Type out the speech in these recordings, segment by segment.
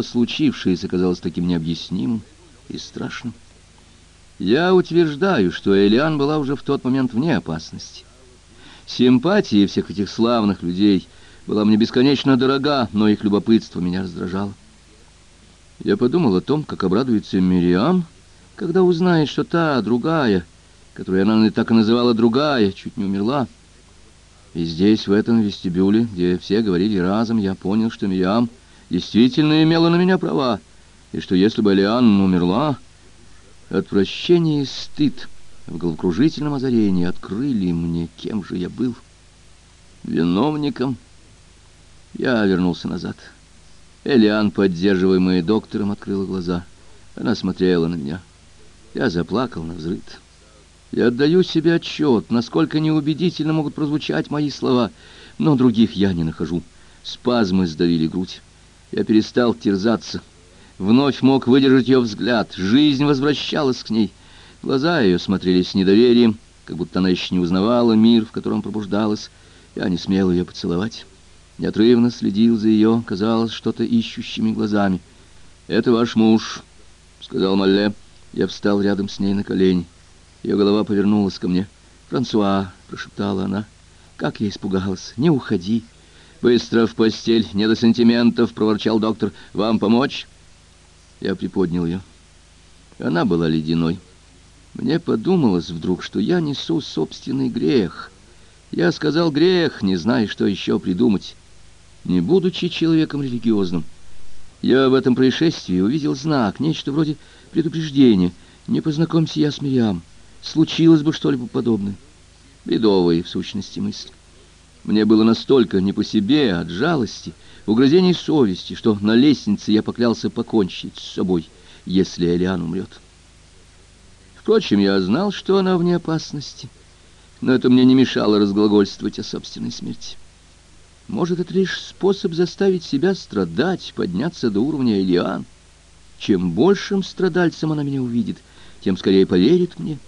случившееся казалось таким необъяснимым и страшным. Я утверждаю, что Элиан была уже в тот момент вне опасности. Симпатия всех этих славных людей была мне бесконечно дорога, но их любопытство меня раздражало. Я подумал о том, как обрадуется Мириам, когда узнает, что та, другая, которую она так и называла другая, чуть не умерла. И здесь, в этом вестибюле, где все говорили разом, я понял, что Мириам — действительно имела на меня права, и что если бы Элианна умерла, отвращение и стыд в головокружительном озарении открыли мне, кем же я был. Виновником я вернулся назад. Элиан, поддерживаемая доктором, открыла глаза. Она смотрела на меня. Я заплакал на взрыв. Я отдаю себе отчет, насколько неубедительно могут прозвучать мои слова, но других я не нахожу. Спазмы сдавили грудь. Я перестал терзаться. Вновь мог выдержать ее взгляд. Жизнь возвращалась к ней. Глаза ее смотрели с недоверием, как будто она еще не узнавала мир, в котором пробуждалась. Я не смел ее поцеловать. Неотрывно следил за ее, казалось, что-то ищущими глазами. «Это ваш муж», — сказал Малле. Я встал рядом с ней на колени. Ее голова повернулась ко мне. «Франсуа», — прошептала она, — «как я испугалась! Не уходи!» «Быстро в постель, не до сантиментов», — проворчал доктор. «Вам помочь?» Я приподнял ее. Она была ледяной. Мне подумалось вдруг, что я несу собственный грех. Я сказал грех, не зная, что еще придумать, не будучи человеком религиозным. Я в этом происшествии увидел знак, нечто вроде предупреждения. Не познакомься я с Мириам. Случилось бы что-либо подобное. Бредовые, в сущности, мысли. Мне было настолько не по себе от жалости, угрызений совести, что на лестнице я поклялся покончить с собой, если Элиан умрет. Впрочем, я знал, что она вне опасности, но это мне не мешало разглагольствовать о собственной смерти. Может, это лишь способ заставить себя страдать, подняться до уровня Элиан. Чем большим страдальцем она меня увидит, тем скорее поверит мне.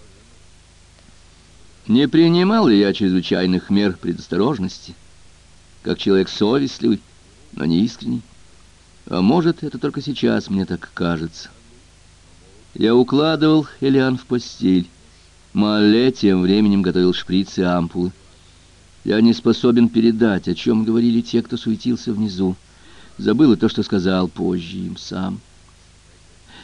Не принимал ли я чрезвычайных мер предосторожности, как человек совестливый, но не искренний? А может, это только сейчас мне так кажется. Я укладывал Элиан в постель. Мале тем временем готовил шприцы и ампулы. Я не способен передать, о чем говорили те, кто суетился внизу. Забыл и то, что сказал позже им сам.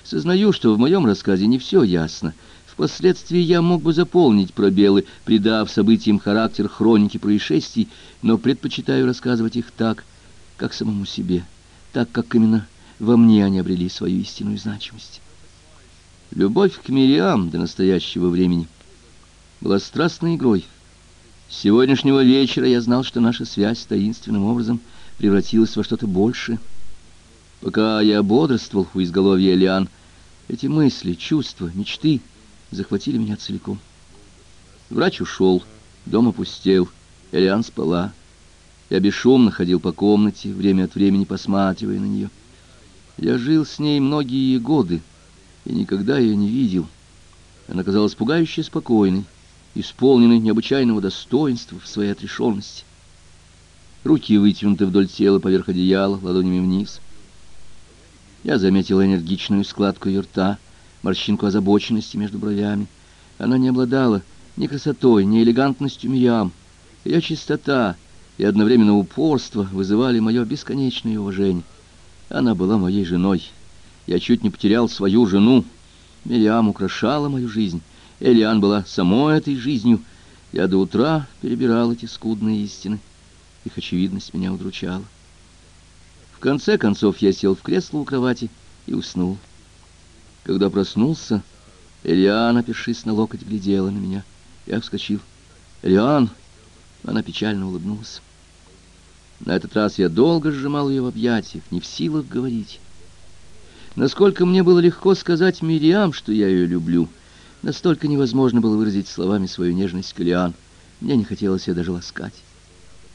Сознаю, что в моем рассказе не все ясно, Впоследствии я мог бы заполнить пробелы, придав событиям характер хроники происшествий, но предпочитаю рассказывать их так, как самому себе, так, как именно во мне они обрели свою истинную значимость. Любовь к Мириам до настоящего времени была страстной игрой. С сегодняшнего вечера я знал, что наша связь таинственным образом превратилась во что-то большее. Пока я бодрствовал у изголовья Лиан, эти мысли, чувства, мечты — захватили меня целиком. Врач ушел, дом опустел, Элиан спала. Я бесшумно ходил по комнате, время от времени посматривая на нее. Я жил с ней многие годы и никогда ее не видел. Она казалась пугающе спокойной, исполненной необычайного достоинства в своей отрешенности. Руки вытянуты вдоль тела поверх одеяла, ладонями вниз. Я заметил энергичную складку ее рта — морщинку озабоченности между бровями. Она не обладала ни красотой, ни элегантностью Мириам. Ее чистота и одновременно упорство вызывали мое бесконечное уважение. Она была моей женой. Я чуть не потерял свою жену. Мириам украшала мою жизнь. Элиан была самой этой жизнью. Я до утра перебирал эти скудные истины. Их очевидность меня удручала. В конце концов я сел в кресло у кровати и уснул. Когда проснулся, Элиан, опершись на локоть, глядела на меня. Я вскочил. «Элиан!» Она печально улыбнулась. На этот раз я долго сжимал ее в объятиях, не в силах говорить. Насколько мне было легко сказать Мириам, что я ее люблю, настолько невозможно было выразить словами свою нежность к Элиан. Мне не хотелось ее даже ласкать.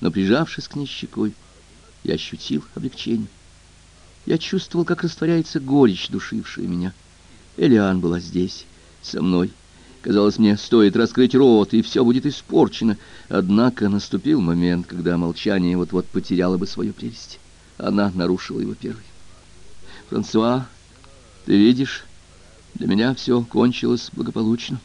Но, прижавшись к ней щекой, я ощутил облегчение. Я чувствовал, как растворяется горечь, душившая меня. Элиан была здесь, со мной. Казалось мне, стоит раскрыть рот, и все будет испорчено. Однако наступил момент, когда молчание вот-вот потеряло бы свою прелесть. Она нарушила его первой. Франсуа, ты видишь, для меня все кончилось благополучно.